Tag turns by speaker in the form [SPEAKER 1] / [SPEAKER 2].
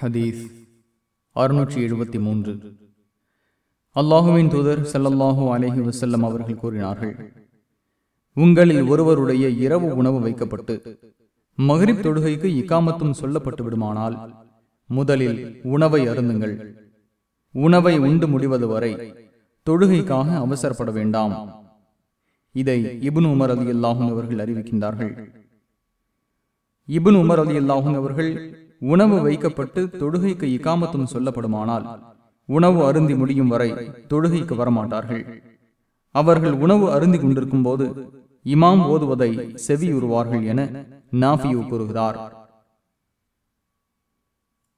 [SPEAKER 1] ஹதீஸ் அறுநூற்றி எழுபத்தி மூன்று. அல்லாஹுவின் தூதர் ஸல்லல்லாஹு அலஹி வசல்லம் அவர்கள் கூறினார்கள் உங்களில் ஒருவருடைய இரவு உணவு வைக்கப்பட்டு மகரிப் தொழுகைக்கு இக்காமத்தும் சொல்லப்பட்டு விடுமானால் முதலில் உணவை அருந்துங்கள். உணவை உண்டு முடிவது வரை தொழுகைக்காக அவசரப்பட வேண்டாம். இதை இபுன் உமர் அலி அல்லாஹும் அவர்கள் அறிவிக்கின்றார்கள். இபுன் உமர் அலி அல்லாஹும் அவர்கள் உணவு வைக்கப்பட்டு தொழுகைக்கு இக்காமத்தும் சொல்லப்படுமானால் உணவு அருந்தி முடியும் வரை தொழுகைக்கு வரமாட்டார்கள். அவர்கள் உணவு அருந்தி கொண்டிருக்கும் போது இமாம் ஓதுவதை செவியுறுவார்கள் என நாஃபியூ கூறுகிறார்.